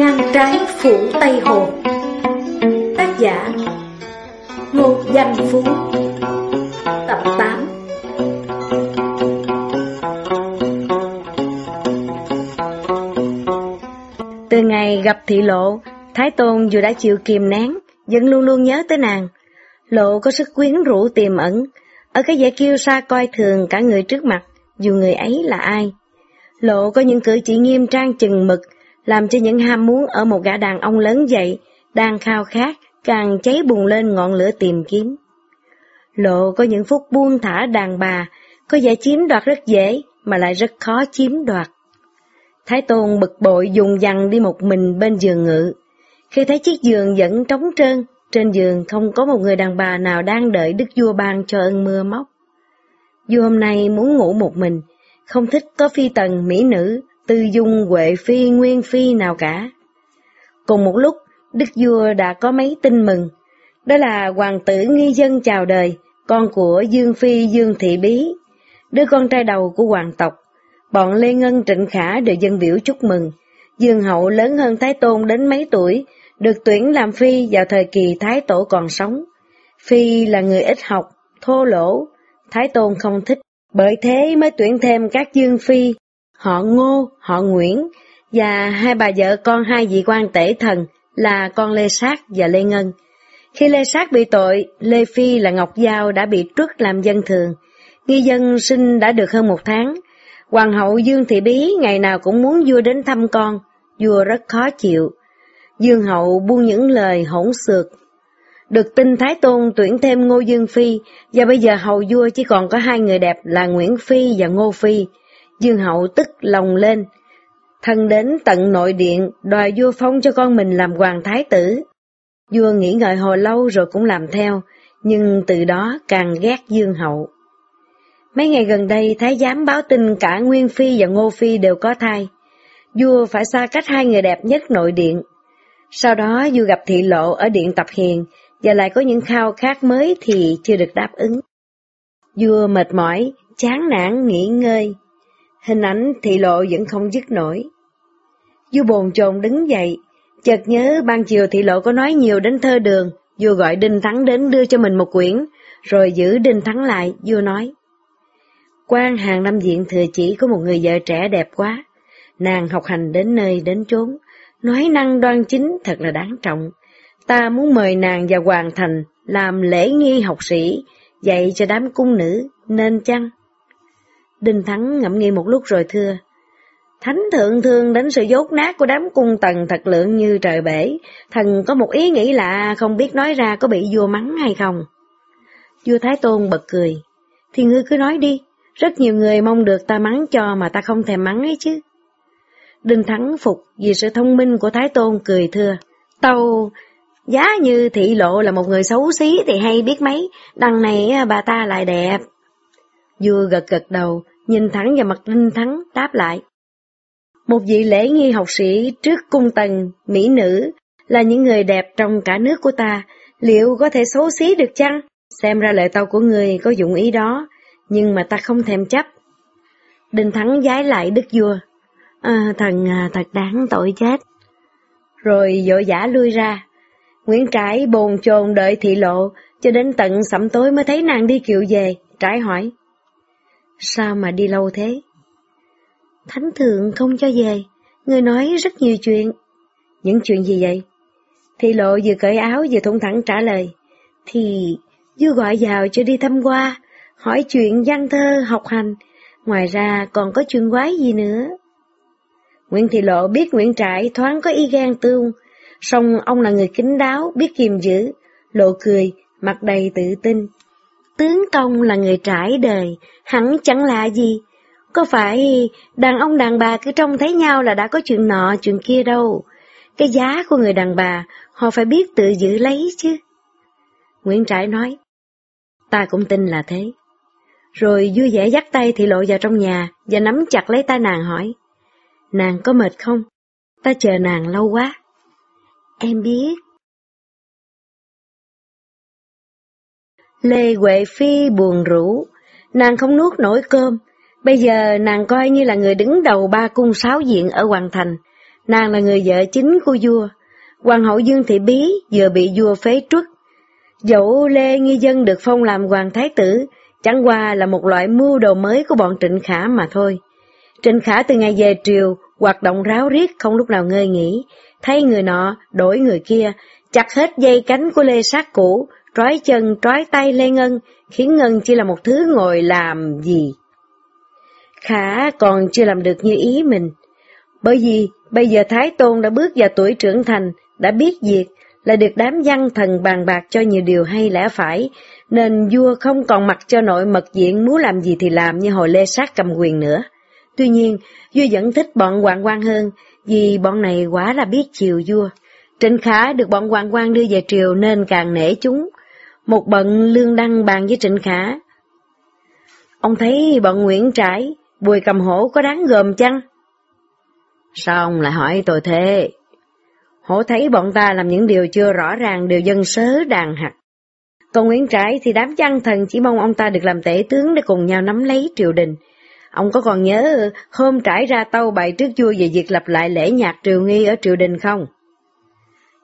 Ngang trái phủ Tây Hồ Tác giả Ngô Danh Phú Tập 8 Từ ngày gặp thị lộ, Thái Tôn dù đã chịu kìm nén, vẫn luôn luôn nhớ tới nàng. Lộ có sức quyến rũ tiềm ẩn, ở cái vẻ kiêu sa coi thường cả người trước mặt, dù người ấy là ai. Lộ có những cử chỉ nghiêm trang chừng mực, làm cho những ham muốn ở một gã đàn ông lớn dậy, đang khao khát, càng cháy bùng lên ngọn lửa tìm kiếm. Lộ có những phút buông thả đàn bà, có vẻ chiếm đoạt rất dễ, mà lại rất khó chiếm đoạt. Thái Tôn bực bội dùng dằn đi một mình bên giường ngự. Khi thấy chiếc giường vẫn trống trơn, trên giường không có một người đàn bà nào đang đợi đức vua ban cho ơn mưa móc. Vua hôm nay muốn ngủ một mình, không thích có phi tần, mỹ nữ, tư dung, huệ phi, nguyên phi nào cả. Cùng một lúc, đức vua đã có mấy tin mừng. Đó là hoàng tử nghi dân chào đời, con của Dương Phi Dương Thị Bí, đứa con trai đầu của hoàng tộc. Bọn Lê Ngân Trịnh Khả đều dân biểu chúc mừng. Dương Hậu lớn hơn Thái Tôn đến mấy tuổi, được tuyển làm phi vào thời kỳ Thái Tổ còn sống. Phi là người ít học, thô lỗ, Thái Tôn không thích, bởi thế mới tuyển thêm các dương phi, họ Ngô, họ Nguyễn, và hai bà vợ con hai vị quan tể thần là con Lê Sát và Lê Ngân. Khi Lê Sát bị tội, Lê Phi là Ngọc Giao đã bị truất làm dân thường. Nghi dân sinh đã được hơn một tháng. Hoàng hậu Dương Thị Bí ngày nào cũng muốn vua đến thăm con, vua rất khó chịu. Dương hậu buông những lời hỗn xược. Được tin Thái Tôn tuyển thêm Ngô Dương Phi, và bây giờ hầu vua chỉ còn có hai người đẹp là Nguyễn Phi và Ngô Phi. Dương hậu tức lòng lên, thân đến tận nội điện đòi vua phong cho con mình làm hoàng thái tử. Vua nghĩ ngợi hồi lâu rồi cũng làm theo, nhưng từ đó càng ghét Dương hậu. Mấy ngày gần đây, Thái giám báo tin cả Nguyên Phi và Ngô Phi đều có thai. Vua phải xa cách hai người đẹp nhất nội điện. Sau đó vua gặp thị lộ ở điện tập hiền, và lại có những khao khát mới thì chưa được đáp ứng. Vua mệt mỏi, chán nản, nghỉ ngơi. Hình ảnh thị lộ vẫn không dứt nổi. Vua bồn chồn đứng dậy, chợt nhớ ban chiều thị lộ có nói nhiều đến thơ đường, vua gọi Đinh Thắng đến đưa cho mình một quyển, rồi giữ Đinh Thắng lại, vua nói. quan hàng năm diện thừa chỉ có một người vợ trẻ đẹp quá, nàng học hành đến nơi đến chốn, nói năng đoan chính thật là đáng trọng. Ta muốn mời nàng vào hoàng thành làm lễ nghi học sĩ, dạy cho đám cung nữ, nên chăng? Đinh Thắng ngẫm nghĩ một lúc rồi thưa. Thánh thượng thương đến sự dốt nát của đám cung tần thật lượng như trời bể, thần có một ý nghĩ lạ không biết nói ra có bị vua mắng hay không. Vua Thái Tôn bật cười, thì ngươi cứ nói đi, rất nhiều người mong được ta mắng cho mà ta không thèm mắng ấy chứ. Đinh Thắng phục vì sự thông minh của Thái Tôn cười thưa, tâu Giá như thị lộ là một người xấu xí thì hay biết mấy, đằng này bà ta lại đẹp. Vua gật gật đầu, nhìn thẳng vào mặt Đinh Thắng, đáp lại. Một vị lễ nghi học sĩ trước cung tần, mỹ nữ, là những người đẹp trong cả nước của ta, liệu có thể xấu xí được chăng? Xem ra lời tao của người có dụng ý đó, nhưng mà ta không thèm chấp. Đinh Thắng giái lại đức vua. À, thần à, thật đáng tội chết. Rồi vội giả lui ra. Nguyễn Trãi bồn chồn đợi thị lộ, cho đến tận sẩm tối mới thấy nàng đi kiệu về. Trãi hỏi. Sao mà đi lâu thế? Thánh thượng không cho về, người nói rất nhiều chuyện. Những chuyện gì vậy? Thị lộ vừa cởi áo vừa thủng thẳng trả lời. Thì vua gọi vào cho đi thăm qua, hỏi chuyện văn thơ, học hành, ngoài ra còn có chuyện quái gì nữa. Nguyễn Thị Lộ biết Nguyễn Trãi thoáng có y ghen tương, song ông là người kính đáo, biết kiềm giữ, lộ cười, mặt đầy tự tin. Tướng công là người trải đời, hẳn chẳng lạ gì. Có phải đàn ông đàn bà cứ trông thấy nhau là đã có chuyện nọ, chuyện kia đâu. Cái giá của người đàn bà, họ phải biết tự giữ lấy chứ. Nguyễn Trãi nói, ta cũng tin là thế. Rồi vui vẻ dắt tay thị lộ vào trong nhà và nắm chặt lấy tay nàng hỏi, nàng có mệt không? Ta chờ nàng lâu quá. Em biết. Lê Huệ Phi buồn rũ, nàng không nuốt nổi cơm, bây giờ nàng coi như là người đứng đầu ba cung sáu diện ở Hoàng Thành, nàng là người vợ chính của vua. Hoàng hậu Dương Thị Bí vừa bị vua phế truất. Dẫu Lê Nghi Dân được phong làm hoàng thái tử, chẳng qua là một loại mưu đồ mới của bọn Trịnh Khả mà thôi. Trịnh Khả từ ngày về triều, hoạt động ráo riết không lúc nào ngơi nghỉ, thấy người nọ, đổi người kia, chặt hết dây cánh của Lê Sát cũ, trói chân, trói tay Lê Ngân, khiến Ngân chỉ là một thứ ngồi làm gì. Khả còn chưa làm được như ý mình, bởi vì bây giờ Thái Tôn đã bước vào tuổi trưởng thành, đã biết việc, là được đám văn thần bàn bạc cho nhiều điều hay lẽ phải, nên vua không còn mặc cho nội mật diện muốn làm gì thì làm như hồi Lê Sát cầm quyền nữa. Tuy nhiên, vua vẫn thích bọn hoàng quan hơn, vì bọn này quá là biết chiều vua. Trịnh Khả được bọn hoàng quan đưa về triều nên càng nể chúng. Một bận lương đăng bàn với Trịnh Khả. Ông thấy bọn Nguyễn Trãi, Bùi Cầm Hổ có đáng gồm chăng? Sao ông lại hỏi tôi thế? Hổ thấy bọn ta làm những điều chưa rõ ràng đều dân sớ đàn hạt. Còn Nguyễn Trãi thì đám chăn thần chỉ mong ông ta được làm tể tướng để cùng nhau nắm lấy triều đình. Ông có còn nhớ hôm trải ra tâu bày trước vua về việc lập lại lễ nhạc triều nghi ở triều đình không?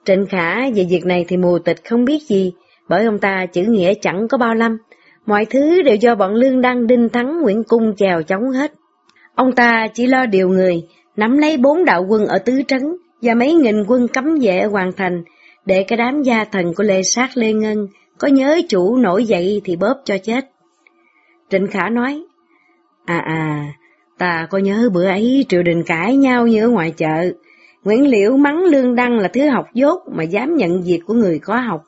Trịnh Khả về việc này thì mù tịch không biết gì, bởi ông ta chữ nghĩa chẳng có bao lâm. Mọi thứ đều do bọn Lương Đăng Đinh Thắng Nguyễn Cung chèo chống hết. Ông ta chỉ lo điều người, nắm lấy bốn đạo quân ở tứ trấn và mấy nghìn quân cấm vệ ở Hoàng Thành, để cái đám gia thần của Lê Sát Lê Ngân có nhớ chủ nổi dậy thì bóp cho chết. Trịnh Khả nói, À à, ta có nhớ bữa ấy triều đình cãi nhau như ở ngoài chợ. Nguyễn Liễu mắng Lương Đăng là thứ học dốt mà dám nhận việc của người có học.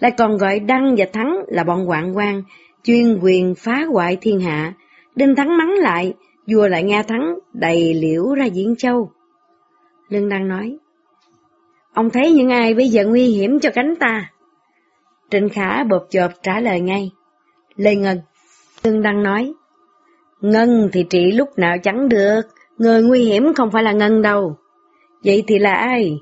Lại còn gọi Đăng và Thắng là bọn hoạn quan, chuyên quyền phá hoại thiên hạ. Đinh Thắng mắng lại, vua lại nghe Thắng đầy liễu ra Diễn Châu. Lương Đăng nói, Ông thấy những ai bây giờ nguy hiểm cho cánh ta? Trịnh Khả bộp chộp trả lời ngay. Lê Ngân. Lương Đăng nói, Ngân thì trị lúc nào chẳng được, người nguy hiểm không phải là Ngân đâu. Vậy thì là ai?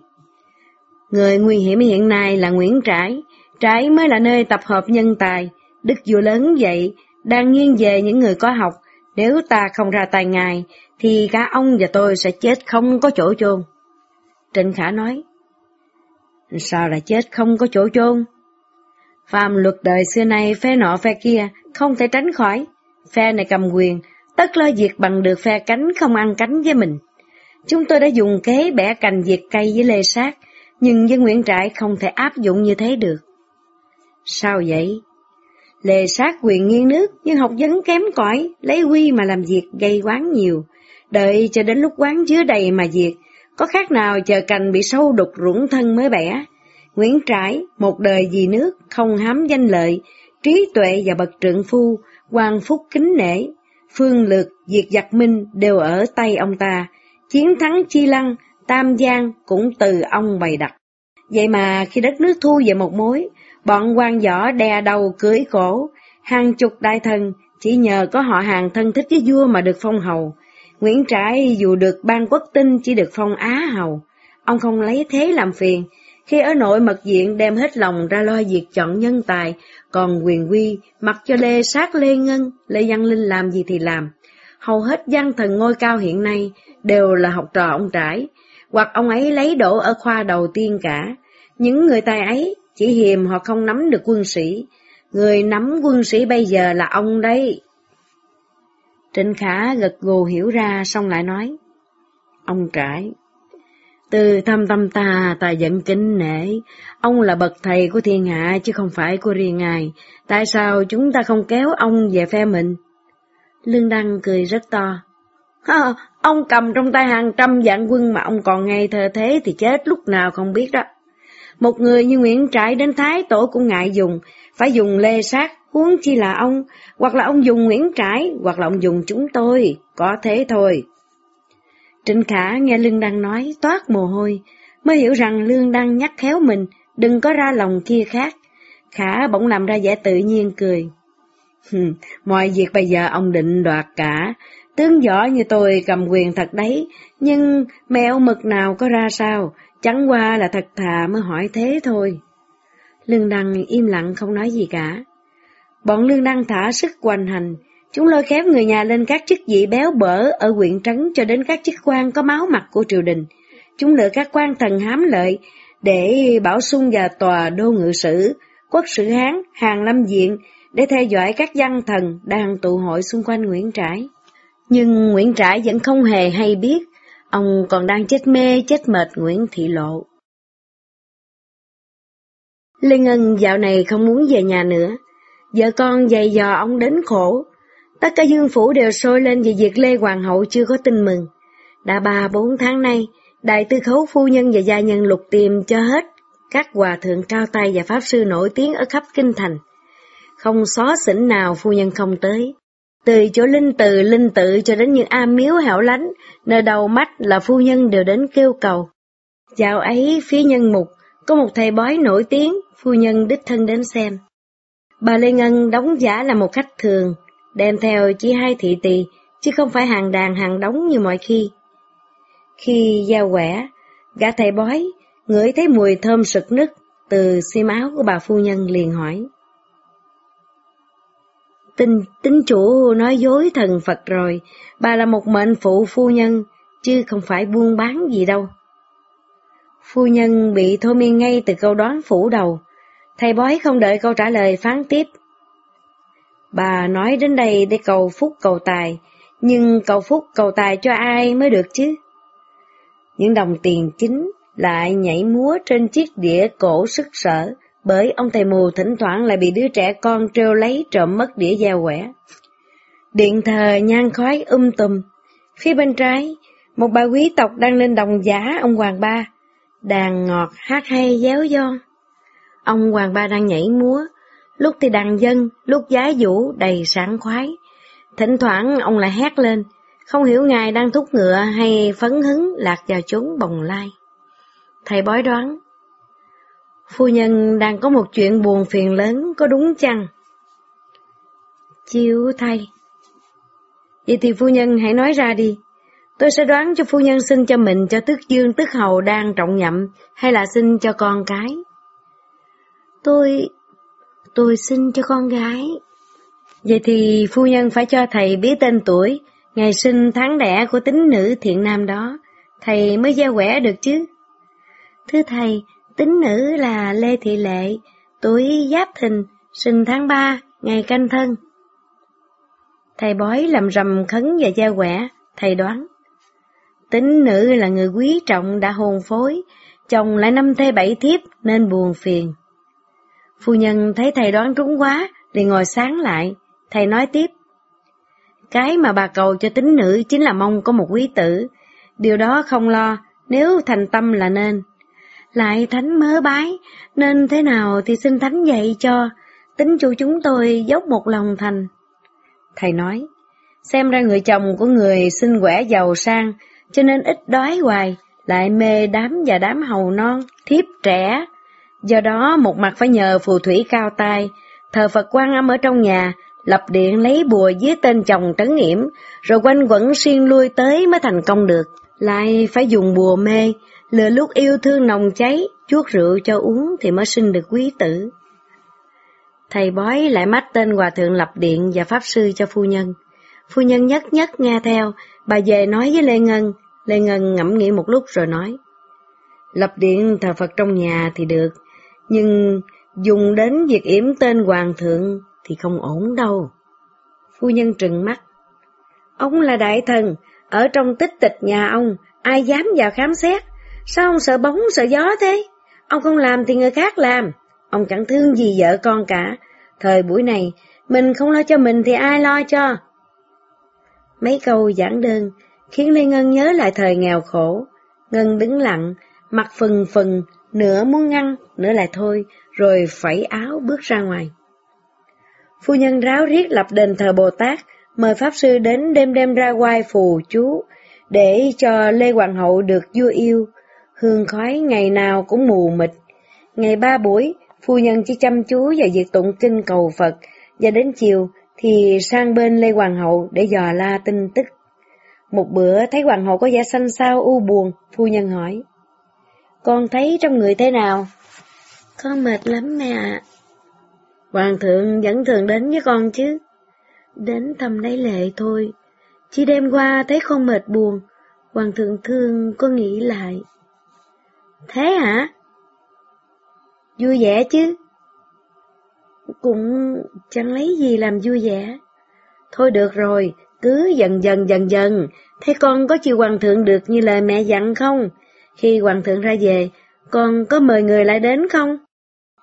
Người nguy hiểm hiện nay là Nguyễn Trãi, Trái mới là nơi tập hợp nhân tài, đức vua lớn vậy, đang nghiêng về những người có học, nếu ta không ra tay ngài, thì cả ông và tôi sẽ chết không có chỗ chôn. Trịnh Khả nói, Sao lại chết không có chỗ chôn? Phạm luật đời xưa nay phe nọ phe kia, không thể tránh khỏi. Phe này cầm quyền, tất lo diệt bằng được phe cánh không ăn cánh với mình. Chúng tôi đã dùng kế bẻ cành diệt cây với lê sát, nhưng với Nguyễn Trãi không thể áp dụng như thế được. Sao vậy? lề sát quyền nghiêng nước, nhưng học vấn kém cỏi, lấy quy mà làm việc gây quán nhiều. Đợi cho đến lúc quán chứa đầy mà diệt, có khác nào chờ cành bị sâu đục rủng thân mới bẻ. Nguyễn Trãi, một đời vì nước, không hám danh lợi, trí tuệ và bậc trượng phu, hoàng phúc kính nể, phương lược, diệt giặc minh đều ở tay ông ta, chiến thắng chi lăng, tam giang cũng từ ông bày đặt. Vậy mà khi đất nước thu về một mối, bọn quan võ đè đầu cưới cổ, hàng chục đại thần chỉ nhờ có họ hàng thân thích với vua mà được phong hầu. Nguyễn Trãi dù được ban quốc tinh chỉ được phong á hầu, ông không lấy thế làm phiền, khi ở nội mật diện đem hết lòng ra lo việc chọn nhân tài, còn quyền quy mặc cho Lê sát Lê Ngân, Lê Văn Linh làm gì thì làm. Hầu hết văn thần ngôi cao hiện nay đều là học trò ông Trãi, hoặc ông ấy lấy đổ ở khoa đầu tiên cả. Những người tài ấy chỉ hiềm họ không nắm được quân sĩ, người nắm quân sĩ bây giờ là ông đấy. Trịnh Khả gật gù hiểu ra xong lại nói, ông trải, từ thâm tâm ta, ta giận kính nể. Ông là bậc thầy của thiên hạ chứ không phải của riêng ngài. Tại sao chúng ta không kéo ông về phe mình? Lương Đăng cười rất to. Ha, ông cầm trong tay hàng trăm vạn quân mà ông còn ngây thơ thế thì chết lúc nào không biết đó. Một người như Nguyễn Trãi đến Thái Tổ cũng ngại dùng, phải dùng lê sát, huống chi là ông, hoặc là ông dùng Nguyễn Trãi, hoặc là ông dùng chúng tôi, có thế thôi. Trịnh Khả nghe Lương Đăng nói toát mồ hôi, mới hiểu rằng Lương Đăng nhắc khéo mình, đừng có ra lòng kia khác. Khả bỗng làm ra vẻ tự nhiên cười. Mọi việc bây giờ ông định đoạt cả, tướng võ như tôi cầm quyền thật đấy, nhưng mèo mực nào có ra sao, chẳng qua là thật thà mới hỏi thế thôi. Lương Đăng im lặng không nói gì cả. Bọn Lương Đăng thả sức quanh hành, Chúng lôi kéo người nhà lên các chức vị béo bở ở huyện trấn cho đến các chức quan có máu mặt của triều đình. chúng lựa các quan thần hám lợi để bảo sung và tòa đô ngự sử, quốc sử Hán, hàng lâm diện để theo dõi các văn thần đang tụ hội xung quanh Nguyễn Trãi. Nhưng Nguyễn Trãi vẫn không hề hay biết, ông còn đang chết mê chết mệt Nguyễn Thị Lộ. Lê Ngân dạo này không muốn về nhà nữa, vợ con dày dò ông đến khổ. Tất cả dương phủ đều sôi lên về việc Lê Hoàng hậu chưa có tin mừng. Đã ba bốn tháng nay, đại tư khấu phu nhân và gia nhân lục tìm cho hết các hòa thượng cao tay và pháp sư nổi tiếng ở khắp kinh thành. Không xó xỉnh nào phu nhân không tới. Từ chỗ linh từ linh tự cho đến những am miếu hẻo lánh, nơi đầu mắt là phu nhân đều đến kêu cầu. Dạo ấy, phía nhân mục, có một thầy bói nổi tiếng, phu nhân đích thân đến xem. Bà Lê Ngân đóng giả là một khách thường, đem theo chỉ hai thị tỳ, chứ không phải hàng đàn hàng đóng như mọi khi. Khi giao quẻ, gã thầy bói, ngửi thấy mùi thơm sực nức từ xi máu của bà phu nhân liền hỏi tình tính chủ nói dối thần Phật rồi, bà là một mệnh phụ phu nhân, chứ không phải buôn bán gì đâu. Phu nhân bị thôi miên ngay từ câu đoán phủ đầu, thầy bói không đợi câu trả lời phán tiếp. Bà nói đến đây để cầu phúc cầu tài, nhưng cầu phúc cầu tài cho ai mới được chứ? Những đồng tiền chính lại nhảy múa trên chiếc đĩa cổ sức sở, bởi ông thầy mù thỉnh thoảng lại bị đứa trẻ con trêu lấy trộm mất đĩa dao quẻ. Điện thờ nhan khói um tùm, phía bên trái, một bà quý tộc đang lên đồng giả ông Hoàng Ba, đàn ngọt hát hay déo do. Ông Hoàng Ba đang nhảy múa, lúc thì đàn dân, lúc giá vũ đầy sảng khoái. Thỉnh thoảng ông lại hét lên, không hiểu ngài đang thúc ngựa hay phấn hứng lạc vào chốn bồng lai. Thầy bói đoán, phu nhân đang có một chuyện buồn phiền lớn, có đúng chăng? Chiếu thay. Vậy thì phu nhân hãy nói ra đi. Tôi sẽ đoán cho phu nhân xin cho mình cho tức dương tức hầu đang trọng nhậm, hay là xin cho con cái. Tôi... tôi xin cho con gái. Vậy thì phu nhân phải cho thầy biết tên tuổi, ngày sinh tháng đẻ của tính nữ thiện nam đó, thầy mới gieo quẻ được chứ. Thưa thầy, tính nữ là Lê Thị Lệ, tuổi Giáp Thìn, sinh tháng 3, ngày canh thân. Thầy bói làm rầm khấn và gia quẻ, thầy đoán. Tính nữ là người quý trọng đã hồn phối, chồng lại năm thê bảy thiếp nên buồn phiền. Phu nhân thấy thầy đoán trúng quá, liền ngồi sáng lại, thầy nói tiếp. Cái mà bà cầu cho tính nữ chính là mong có một quý tử, điều đó không lo, nếu thành tâm là nên. Lại thánh mớ bái, nên thế nào thì xin thánh dạy cho, tính chủ chúng tôi dốc một lòng thành. Thầy nói, xem ra người chồng của người sinh quẻ giàu sang, cho nên ít đói hoài, lại mê đám và đám hầu non, thiếp trẻ. Do đó một mặt phải nhờ phù thủy cao tay, thờ Phật quan âm ở trong nhà, lập điện lấy bùa dưới tên chồng trấn yểm, rồi quanh quẩn xuyên lui tới mới thành công được. Lại phải dùng bùa mê, lừa lúc yêu thương nồng cháy, chuốt rượu cho uống thì mới sinh được quý tử. Thầy bói lại mách tên hòa thượng lập điện và pháp sư cho phu nhân. Phu nhân nhất nhất nghe theo, bà về nói với Lê Ngân. Lê Ngân ngẫm nghĩ một lúc rồi nói. Lập điện thờ Phật trong nhà thì được, nhưng dùng đến việc yểm tên hoàng thượng thì không ổn đâu. Phu nhân trừng mắt. Ông là đại thần, ở trong tích tịch nhà ông, ai dám vào khám xét? Sao ông sợ bóng sợ gió thế? Ông không làm thì người khác làm. Ông chẳng thương gì vợ con cả. Thời buổi này, mình không lo cho mình thì ai lo cho? Mấy câu giảng đơn khiến Lê Ngân nhớ lại thời nghèo khổ. Ngân đứng lặng, mặt phừng phừng, nửa muốn ngăn, nửa lại thôi, rồi phẩy áo bước ra ngoài. Phu nhân ráo riết lập đền thờ Bồ Tát, mời Pháp Sư đến đêm đêm ra quay phù chú, để cho Lê Hoàng hậu được vua yêu. Hương khói ngày nào cũng mù mịt. Ngày ba buổi, phu nhân chỉ chăm chú vào việc tụng kinh cầu Phật, và đến chiều thì sang bên Lê Hoàng hậu để dò la tin tức. Một bữa thấy Hoàng hậu có vẻ xanh xao u buồn, phu nhân hỏi. Con thấy trong người thế nào? Con mệt lắm mẹ ạ. Hoàng thượng vẫn thường đến với con chứ. Đến thăm lấy lệ thôi. Chỉ đêm qua thấy con mệt buồn. Hoàng thượng thương con nghĩ lại. Thế hả? Vui vẻ chứ? Cũng chẳng lấy gì làm vui vẻ. Thôi được rồi, cứ dần dần dần dần, thế con có chịu hoàng thượng được như lời mẹ dặn không? Khi hoàng thượng ra về, con có mời người lại đến không?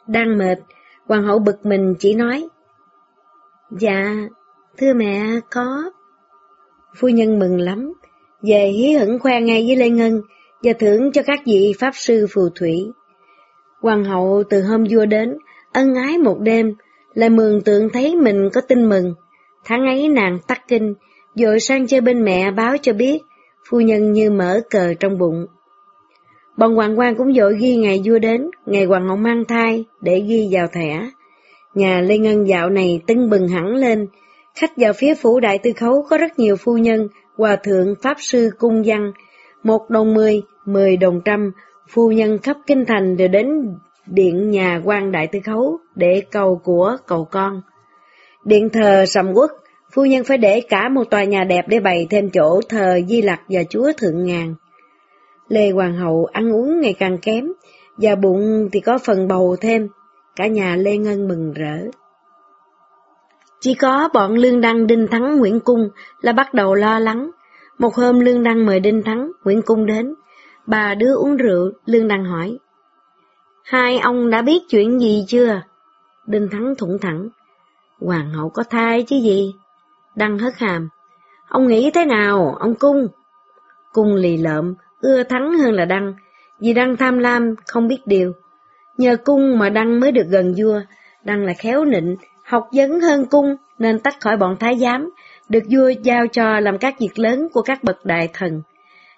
Đang mệt, hoàng hậu bực mình chỉ nói. Dạ, thưa mẹ, có. Phu nhân mừng lắm, về hí hửng khoe ngay với Lê Ngân và thưởng cho các vị pháp sư phù thủy. Hoàng hậu từ hôm vua đến, ân ái một đêm, lại mường tượng thấy mình có tin mừng. Tháng ấy nàng tắt kinh, dội sang chơi bên mẹ báo cho biết, phu nhân như mở cờ trong bụng. Bọn hoàng quan cũng dội ghi ngày vua đến, ngày hoàng hậu mang thai, để ghi vào thẻ. Nhà Lê Ngân dạo này tưng bừng hẳn lên, khách vào phía phủ đại tư khấu có rất nhiều phu nhân, hòa thượng, pháp sư, cung văn, một đồng mười, mười đồng trăm, phu nhân khắp kinh thành đều đến điện nhà quan đại tư khấu để cầu của cầu con. Điện thờ sầm quốc, phu nhân phải để cả một tòa nhà đẹp để bày thêm chỗ thờ Di Lặc và Chúa Thượng Ngàn. Lê Hoàng hậu ăn uống ngày càng kém, và bụng thì có phần bầu thêm, cả nhà Lê Ngân mừng rỡ. Chỉ có bọn Lương Đăng Đinh Thắng Nguyễn Cung là bắt đầu lo lắng. Một hôm Lương Đăng mời Đinh Thắng, Nguyễn Cung đến. Bà đưa uống rượu, Lương Đăng hỏi. Hai ông đã biết chuyện gì chưa? Đinh Thắng thủng thẳng. Hoàng hậu có thai chứ gì? Đăng hất hàm. Ông nghĩ thế nào, ông Cung? Cung lì lợm, ưa thắng hơn là Đăng, vì Đăng tham lam, không biết điều. Nhờ Cung mà Đăng mới được gần vua, Đăng là khéo nịnh, học vấn hơn Cung nên tách khỏi bọn thái giám, được vua giao cho làm các việc lớn của các bậc đại thần.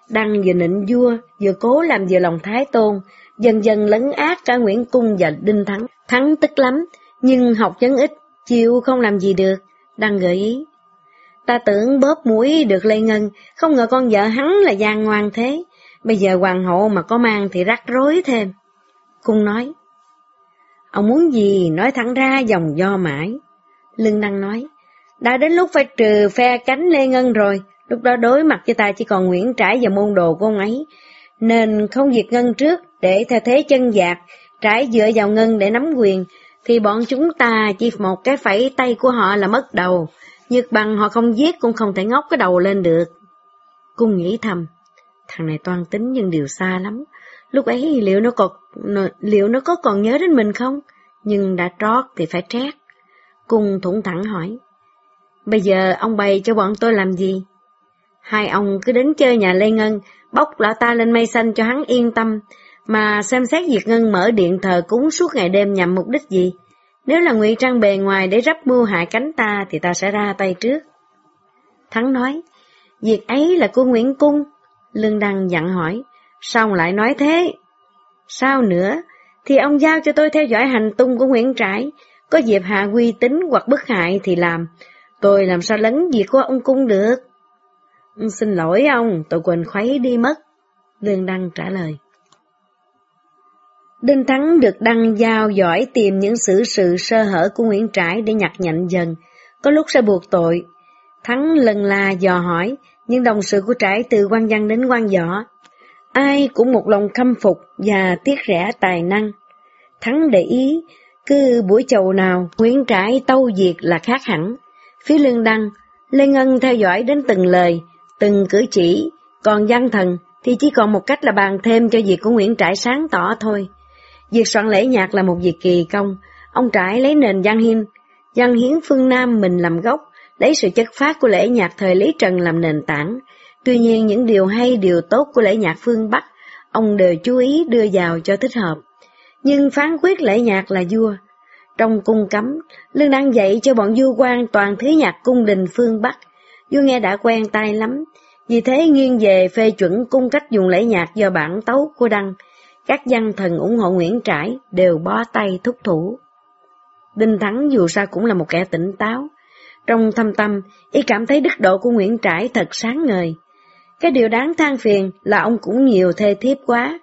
Đăng vừa nịnh vua, vừa cố làm vừa lòng thái tôn, dần dần lấn ác cả Nguyễn Cung và Đinh Thắng. Thắng tức lắm, nhưng học vấn ít, chịu không làm gì được. Đăng gợi ý. Ta tưởng bóp mũi được Lê Ngân, không ngờ con vợ hắn là gian ngoan thế. Bây giờ hoàng hậu mà có mang thì rắc rối thêm. Cung nói. Ông muốn gì nói thẳng ra dòng do mãi. Lương Đăng nói. Đã đến lúc phải trừ phe cánh Lê Ngân rồi, lúc đó đối mặt với ta chỉ còn Nguyễn Trãi và môn đồ của ông ấy. Nên không diệt Ngân trước, để thay thế chân dạc, Trãi dựa vào Ngân để nắm quyền, thì bọn chúng ta chỉ một cái phẩy tay của họ là mất đầu. nhược bằng họ không giết cũng không thể ngóc cái đầu lên được. Cung nghĩ thầm, thằng này toan tính nhưng điều xa lắm. Lúc ấy liệu nó còn liệu nó có còn nhớ đến mình không? Nhưng đã trót thì phải trét. Cung thủng thẳng hỏi, bây giờ ông bày cho bọn tôi làm gì? Hai ông cứ đến chơi nhà Lê Ngân, bóc lão ta lên mây xanh cho hắn yên tâm, mà xem xét việc Ngân mở điện thờ cúng suốt ngày đêm nhằm mục đích gì. Nếu là ngụy trang bề ngoài để rắp mưu hại cánh ta thì ta sẽ ra tay trước. Thắng nói, việc ấy là của Nguyễn Cung. Lương Đăng dặn hỏi, sao lại nói thế? Sao nữa? Thì ông giao cho tôi theo dõi hành tung của Nguyễn Trãi, có dịp hạ uy tín hoặc bức hại thì làm. Tôi làm sao lấn việc của ông Cung được? Xin lỗi ông, tôi quên khuấy đi mất. Lương Đăng trả lời. Đinh Thắng được đăng giao dõi tìm những sự sự sơ hở của Nguyễn Trãi để nhặt nhạnh dần, có lúc sẽ buộc tội. Thắng lần là dò hỏi, nhưng đồng sự của Trãi từ quan văn đến quan võ, ai cũng một lòng khâm phục và tiếc rẻ tài năng. Thắng để ý, cứ buổi chầu nào Nguyễn Trãi tâu diệt là khác hẳn. Phía lương đăng, Lê Ngân theo dõi đến từng lời, từng cử chỉ, còn văn thần thì chỉ còn một cách là bàn thêm cho việc của Nguyễn Trãi sáng tỏ thôi. Việc soạn lễ nhạc là một việc kỳ công, ông Trãi lấy nền văn hiên, văn hiến phương Nam mình làm gốc, lấy sự chất phát của lễ nhạc thời Lý Trần làm nền tảng. Tuy nhiên những điều hay, điều tốt của lễ nhạc phương Bắc, ông đều chú ý đưa vào cho thích hợp. Nhưng phán quyết lễ nhạc là vua. Trong cung cấm, Lương đang dạy cho bọn vua quan toàn thứ nhạc cung đình phương Bắc. Vua nghe đã quen tai lắm, vì thế nghiêng về phê chuẩn cung cách dùng lễ nhạc do bản tấu của Đăng, các văn thần ủng hộ Nguyễn Trãi đều bó tay thúc thủ. Đinh Thắng dù sao cũng là một kẻ tỉnh táo. Trong thâm tâm, y cảm thấy đức độ của Nguyễn Trãi thật sáng ngời. Cái điều đáng than phiền là ông cũng nhiều thê thiếp quá,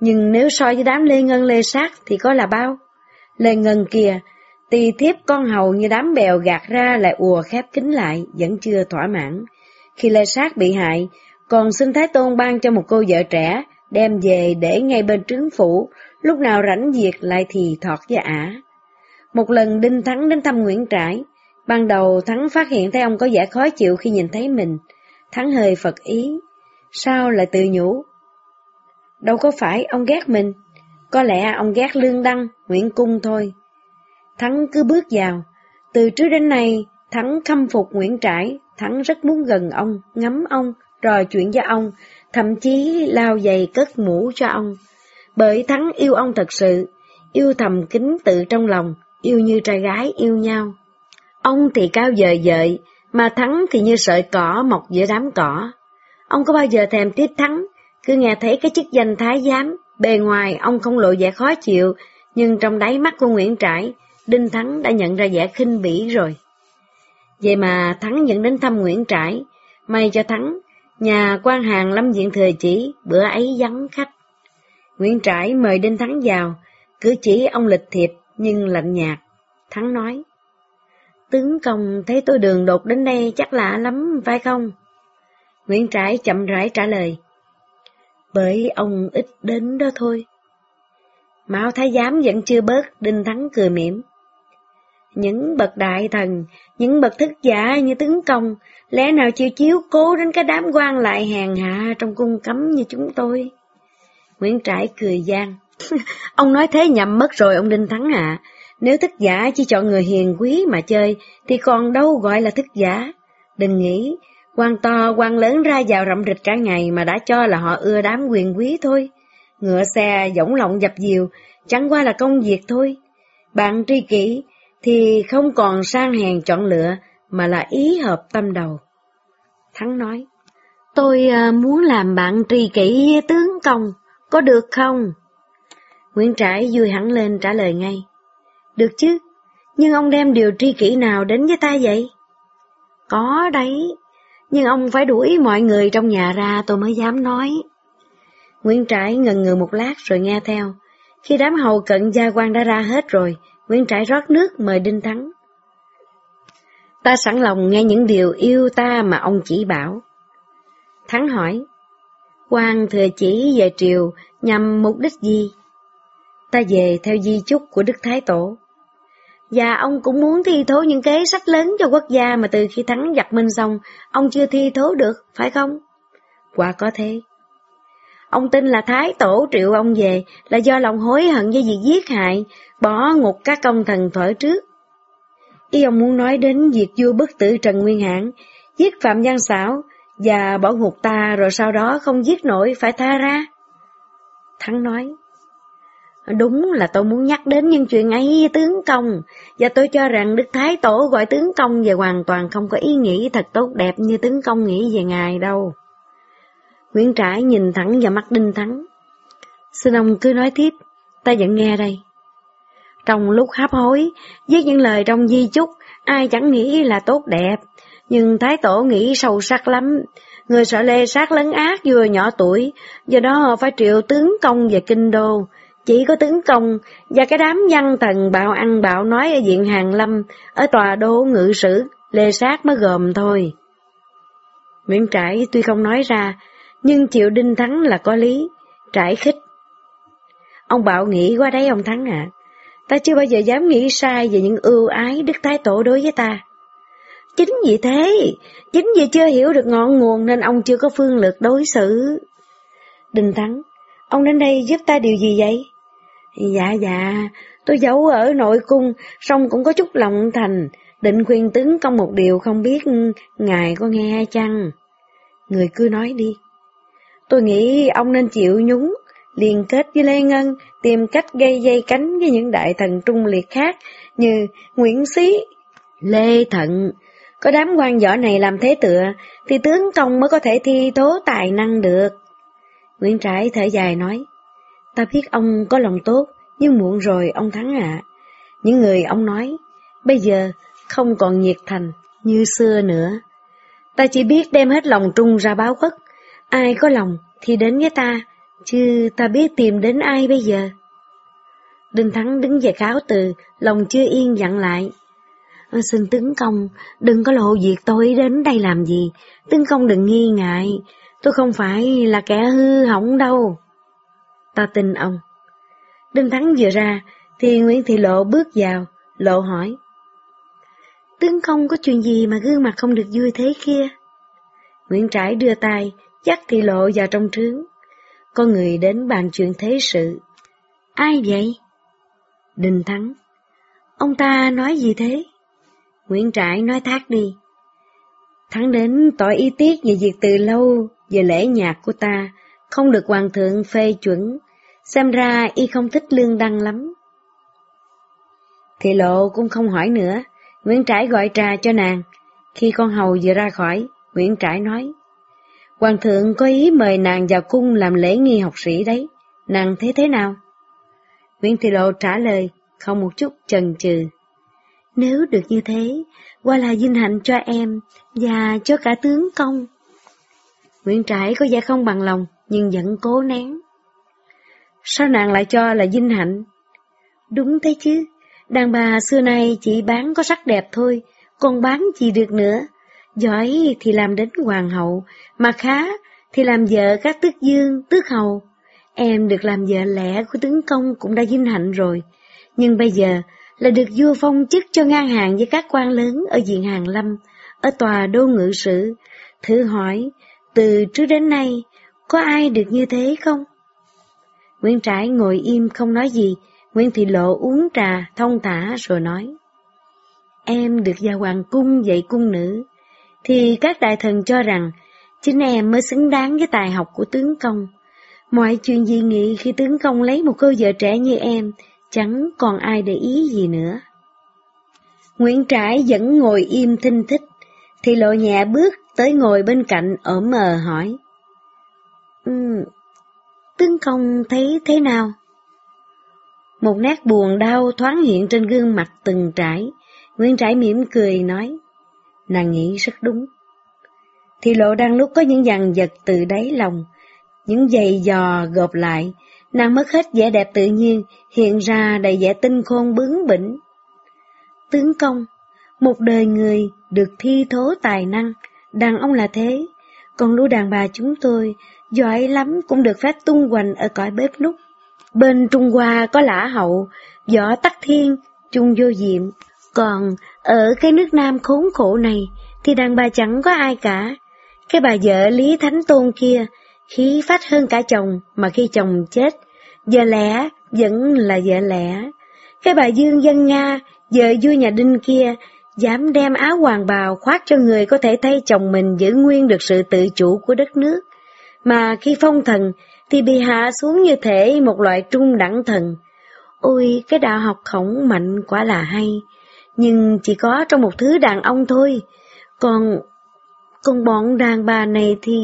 nhưng nếu so với đám Lê Ngân Lê Sát thì có là bao? Lê Ngân kia, tỳ thiếp con hầu như đám bèo gạt ra lại ùa khép kính lại, vẫn chưa thỏa mãn. Khi Lê Sát bị hại, còn xin Thái Tôn ban cho một cô vợ trẻ, đem về để ngay bên trướng phủ, lúc nào rảnh việc lại thì thọt với ả. Một lần Đinh Thắng đến thăm Nguyễn Trãi, ban đầu Thắng phát hiện thấy ông có vẻ khó chịu khi nhìn thấy mình. Thắng hơi phật ý, sao lại tự nhủ? Đâu có phải ông ghét mình, có lẽ ông ghét Lương Đăng, Nguyễn Cung thôi. Thắng cứ bước vào, từ trước đến nay Thắng khâm phục Nguyễn Trãi, Thắng rất muốn gần ông, ngắm ông, trò chuyện với ông, thậm chí lao giày cất mũ cho ông. Bởi Thắng yêu ông thật sự, yêu thầm kính tự trong lòng, yêu như trai gái yêu nhau. Ông thì cao dời dợi, mà Thắng thì như sợi cỏ mọc giữa đám cỏ. Ông có bao giờ thèm tiếp Thắng, cứ nghe thấy cái chức danh thái giám, bề ngoài ông không lộ vẻ khó chịu, nhưng trong đáy mắt của Nguyễn Trãi, Đinh Thắng đã nhận ra vẻ khinh bỉ rồi. Vậy mà Thắng dẫn đến thăm Nguyễn Trãi, may cho Thắng, nhà quan hàng lâm diện thời chỉ, bữa ấy vắng khách. Nguyễn Trãi mời Đinh Thắng vào, cử chỉ ông lịch thiệp nhưng lạnh nhạt. Thắng nói, Tướng công thấy tôi đường đột đến đây chắc lạ lắm, phải không? Nguyễn Trãi chậm rãi trả lời, Bởi ông ít đến đó thôi. Mao Thái Giám vẫn chưa bớt, Đinh Thắng cười mỉm. Những bậc đại thần, những bậc thức giả như tướng công, lẽ nào chịu chiếu cố đến cái đám quan lại hèn hạ trong cung cấm như chúng tôi? Nguyễn Trãi cười gian. ông nói thế nhầm mất rồi ông Đinh Thắng ạ. Nếu thức giả chỉ chọn người hiền quý mà chơi, thì còn đâu gọi là thức giả. Đừng nghĩ, quan to, quan lớn ra vào rậm rịch cả ngày mà đã cho là họ ưa đám quyền quý thôi. Ngựa xe, dỗng lộng dập diều, chẳng qua là công việc thôi. Bạn tri kỷ thì không còn sang hàng chọn lựa, mà là ý hợp tâm đầu. Thắng nói, tôi ờ, muốn làm bạn tri kỷ tướng công, có được không? Nguyễn Trãi vui hẳn lên trả lời ngay. Được chứ, nhưng ông đem điều tri kỷ nào đến với ta vậy? Có đấy, nhưng ông phải đuổi mọi người trong nhà ra tôi mới dám nói. Nguyễn Trãi ngần ngừ một lát rồi nghe theo. Khi đám hầu cận gia quan đã ra hết rồi, Nguyễn Trãi rót nước mời Đinh Thắng. Ta sẵn lòng nghe những điều yêu ta mà ông chỉ bảo. Thắng hỏi, quan thừa chỉ về triều nhằm mục đích gì? Ta về theo di chúc của Đức Thái Tổ. Và ông cũng muốn thi thố những kế sách lớn cho quốc gia mà từ khi thắng giặc minh xong, ông chưa thi thố được, phải không? Quả có thế. Ông tin là Thái Tổ triệu ông về là do lòng hối hận với việc giết hại, bỏ ngục các công thần thuở trước. Ý ông muốn nói đến việc vua bức tử Trần Nguyên Hãn, giết Phạm Giang Xảo và bỏ ngục ta rồi sau đó không giết nổi phải tha ra. Thắng nói, Đúng là tôi muốn nhắc đến những chuyện ấy tướng công, và tôi cho rằng Đức Thái Tổ gọi tướng công về hoàn toàn không có ý nghĩ thật tốt đẹp như tướng công nghĩ về ngài đâu. Nguyễn Trãi nhìn thẳng vào mắt Đinh Thắng. Xin ông cứ nói tiếp, ta vẫn nghe đây. Trong lúc hấp hối, với những lời trong di chúc, ai chẳng nghĩ là tốt đẹp, nhưng Thái Tổ nghĩ sâu sắc lắm. Người sợ lê sát lấn ác vừa nhỏ tuổi, do đó phải triệu tướng công về kinh đô. Chỉ có tướng công và cái đám văn thần bạo ăn bạo nói ở diện hàng lâm, ở tòa đô ngự sử, lê sát mới gồm thôi. Nguyễn Trãi tuy không nói ra, nhưng chịu đinh thắng là có lý, trải khích. Ông Bảo nghĩ qua đấy ông Thắng ạ, ta chưa bao giờ dám nghĩ sai về những ưu ái Đức Thái Tổ đối với ta. Chính vì thế, chính vì chưa hiểu được ngọn nguồn nên ông chưa có phương lực đối xử. Đinh Thắng, ông đến đây giúp ta điều gì vậy? Dạ dạ, tôi giấu ở nội cung, song cũng có chút lòng thành, định khuyên tướng công một điều không biết ngài có nghe hay chăng? Người cứ nói đi. Tôi nghĩ ông nên chịu nhúng, liên kết với Lê Ngân, tìm cách gây dây cánh với những đại thần trung liệt khác như Nguyễn Xí, Lê Thận. Có đám quan võ này làm thế tựa, thì tướng công mới có thể thi tố tài năng được. Nguyễn Trãi thở dài nói, ta biết ông có lòng tốt, nhưng muộn rồi ông Thắng ạ. Những người ông nói, bây giờ không còn nhiệt thành như xưa nữa. Ta chỉ biết đem hết lòng trung ra báo quốc, Ai có lòng thì đến với ta, chứ ta biết tìm đến ai bây giờ. Đinh Thắng đứng dậy cáo từ, lòng chưa yên dặn lại. Ờ, xin tướng công, đừng có lộ việc tôi đến đây làm gì, tướng công đừng nghi ngại, tôi không phải là kẻ hư hỏng đâu. ta tin ông. Đinh Thắng vừa ra, thì Nguyễn Thị Lộ bước vào, Lộ hỏi. Tướng công có chuyện gì mà gương mặt không được vui thế kia? Nguyễn Trãi đưa tay, dắt Thị Lộ vào trong trướng. Có người đến bàn chuyện thế sự. Ai vậy? Đinh Thắng. Ông ta nói gì thế? Nguyễn Trãi nói thác đi. Thắng đến tỏ ý tiếc về việc từ lâu về lễ nhạc của ta, không được hoàng thượng phê chuẩn, xem ra y không thích lương đăng lắm. Thị lộ cũng không hỏi nữa, Nguyễn Trãi gọi trà cho nàng. Khi con hầu vừa ra khỏi, Nguyễn Trãi nói, Hoàng thượng có ý mời nàng vào cung làm lễ nghi học sĩ đấy, nàng thấy thế nào? Nguyễn Thị Lộ trả lời, không một chút chần chừ. Nếu được như thế, qua là vinh hạnh cho em và cho cả tướng công. Nguyễn Trãi có vẻ không bằng lòng, nhưng vẫn cố nén. Sao nàng lại cho là vinh hạnh? Đúng thế chứ, đàn bà xưa nay chỉ bán có sắc đẹp thôi, còn bán gì được nữa. Giỏi thì làm đến hoàng hậu, mà khá thì làm vợ các tước dương, tước hầu. Em được làm vợ lẽ của tướng công cũng đã vinh hạnh rồi, nhưng bây giờ là được vua phong chức cho ngang hàng với các quan lớn ở diện hàng lâm, ở tòa đô ngự sử. Thử hỏi, từ trước đến nay, có ai được như thế không? Nguyễn Trãi ngồi im không nói gì, Nguyễn Thị Lộ uống trà thông thả rồi nói. Em được vào hoàng cung dạy cung nữ, thì các đại thần cho rằng chính em mới xứng đáng với tài học của tướng công. Mọi chuyện gì nghị khi tướng công lấy một cô vợ trẻ như em, chẳng còn ai để ý gì nữa. Nguyễn Trãi vẫn ngồi im thinh thích, thì lộ nhẹ bước tới ngồi bên cạnh ở mờ hỏi. Um, tướng công thấy thế nào? Một nét buồn đau thoáng hiện trên gương mặt từng trải, Nguyễn Trãi mỉm cười nói, nàng nghĩ rất đúng. Thì lộ đang lúc có những dằn vật từ đáy lòng, những giày dò gộp lại, nàng mất hết vẻ đẹp tự nhiên, hiện ra đầy vẻ tinh khôn bướng bỉnh. Tướng công, một đời người được thi thố tài năng, đàn ông là thế, còn lũ đàn bà chúng tôi, giỏi lắm cũng được phép tung hoành ở cõi bếp nút. Bên Trung Hoa có lã hậu, võ tắc thiên, trung vô diệm, còn ở cái nước Nam khốn khổ này thì đàn bà chẳng có ai cả. Cái bà vợ Lý Thánh Tôn kia, khí phách hơn cả chồng mà khi chồng chết, vợ lẽ vẫn là vợ lẽ. Cái bà Dương dân Nga, vợ vua nhà Đinh kia, dám đem áo hoàng bào khoác cho người có thể thay chồng mình giữ nguyên được sự tự chủ của đất nước. Mà khi phong thần thì bị hạ xuống như thể một loại trung đẳng thần. Ôi, cái đạo học khổng mạnh quả là hay, nhưng chỉ có trong một thứ đàn ông thôi, còn... còn bọn đàn bà này thì...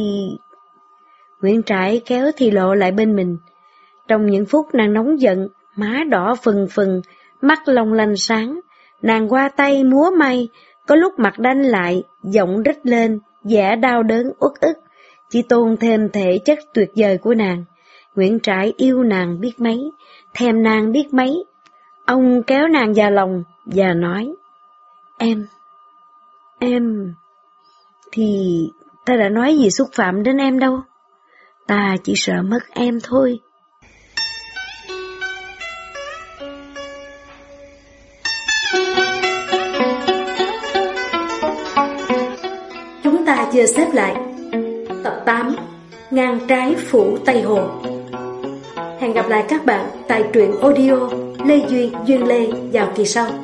Nguyễn Trãi kéo thì lộ lại bên mình. Trong những phút nàng nóng giận, má đỏ phừng phừng, mắt long lanh sáng, nàng qua tay múa may, có lúc mặt đanh lại, giọng rít lên, vẻ đau đớn uất ức chỉ tôn thêm thể chất tuyệt vời của nàng. Nguyễn Trãi yêu nàng biết mấy, thèm nàng biết mấy. Ông kéo nàng vào lòng và nói, Em, em, thì ta đã nói gì xúc phạm đến em đâu. Ta chỉ sợ mất em thôi. Chúng ta chưa xếp lại tập 8 Ngang trái phủ Tây Hồ Hẹn gặp lại các bạn tại truyện audio Lê Duy Duyên Lê vào kỳ sau